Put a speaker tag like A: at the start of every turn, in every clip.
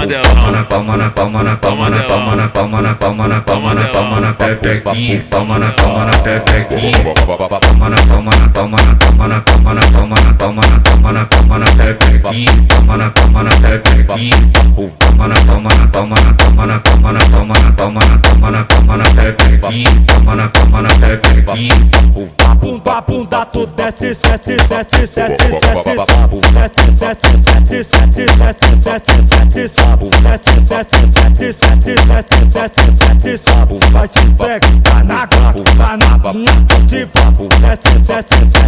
A: palma dela, Palma palma dela.
B: na palma na palma na palma na palma na palma na palma na palma na pepequinha Palma na palma na pepequinha Palma na palma na palma na palma na palma na palma na palma na palma na palma na pepequinha Palma na palma na pepequinha Palma na palma na palma na palma na palma na palma na palma na palma na palma na pepequinha Palma na palma na pepequinha
C: bunda, bunda, tu desce, sete, sete, sete, sete, sobe, sete, sete, sete, sete, sete, sete, sete, sobe, sete, sete, sete, sete, sete, sete, sete, sobe, vai te segue, tá na gata, tá na minha, te papo, sete,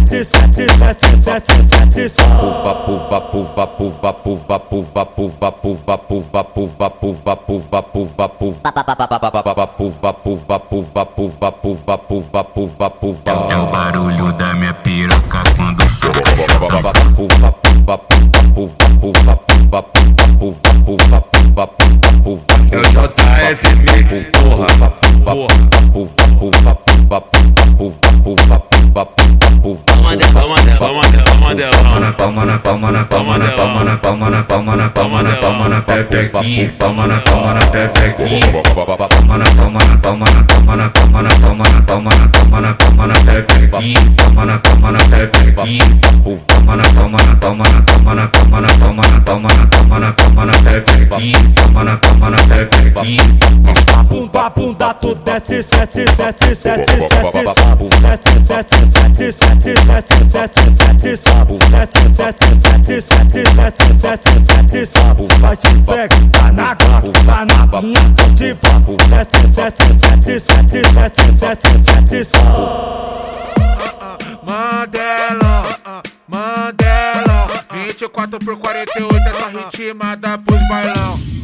D: é o barulho da minha piroca quando
A: Eu JF tá Mix, porra,
E: porra.
A: Palma dela, palma dela. Palma
B: na palma na palma na palma na palma na palma na palma na palma na pepequinha Palma na palma na pepequinha Palma na palma na palma na palma na palma na palma na palma na palma na palma na pepequinha Palma na palma na pepequinha Palma na palma na palma na palma na palma na palma na palma na palma na palma na pepequinha Palma na palma na pepequinha
C: bunda, bunda, tu desce, sete, sete, sete, sete, sobe, sete, sete, sete, sete, sete, satisfeito, satisfeito, satisfeito, bate frega, tá na capa, tá na vinha, curte papo, satisfeito, Mandela, ah,
F: Mandela, ah, 24 por 48, essa ritmada pros bailão.